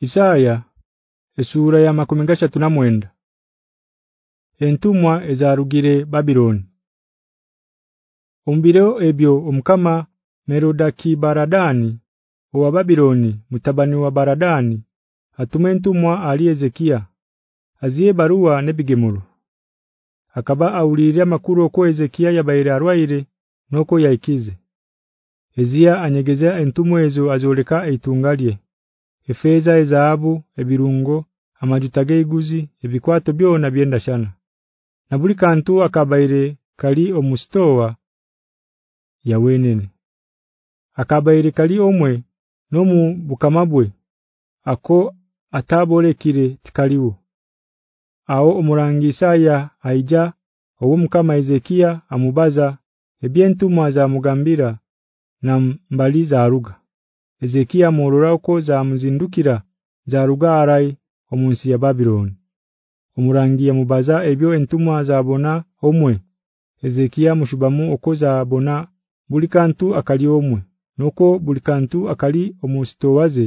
Isaya esura ya makomengesha tunamwenda Entumwa ezarugire Babiloni Umbiro ebyo omkama Merodaki Baradani wa Babiloni mutabani wa Baradani atume entumwa ali Ezekia azie barua nebigemuru akaba aulirya makuru okwe Ezekia yabaire arwaire noko yaikize Ezia anyegezea entumwa ezo azoleka eitungalye efeza ezaabu ebirungo amajutageeguzi ebikwato byona byenda shana nabulikantu akabaire kali omustowa ya wenene akabaire kali omwe nomu bukamabwe ako ataborekire tikaliwo Aho omurangisa ya aija kama Ezekia amubaza ebyentu mwaza mugambira na mbali za aruga Ezekia morora uko za muzindukira za rugarai omunsi ya Babylon. Omurangiye mubaza ebyo entumwa za bona omwe. Ezekia mushubamu uko za bona bulikantu akali omwe. Nuko bulikantu akali omusitowaze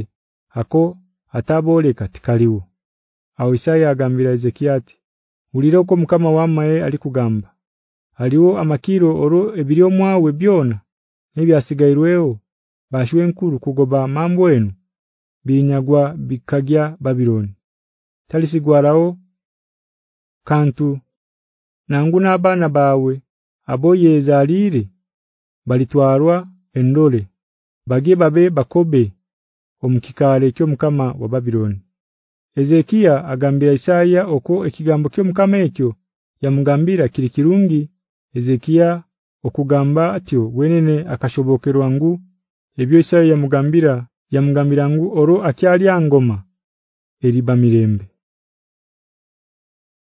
ako atabole katikaliwo. Awisaya agambira Ezekia ati uliroko mukama wa mae alikugamba. Aliwo amakiro oro ebiryo mwawe byona nebyasigairweo bashwe nkuru kugoba mambo enu binyagwa bikagya babiloni talisigwarao kantu nangu nabana bawe aboye zalire balitwarwa endole bage babe bakobe omkikale kyom kama wa babiloni Ezekia agambira Isaia oko ekigambo kyo mukama ekyo yamugambira kirikirungi Ezekia okugamba atyo wenene akashobokerwa ngu Ebyo Isaya yamugambira yamugambira ngu oro akyali angoma eriba mirembe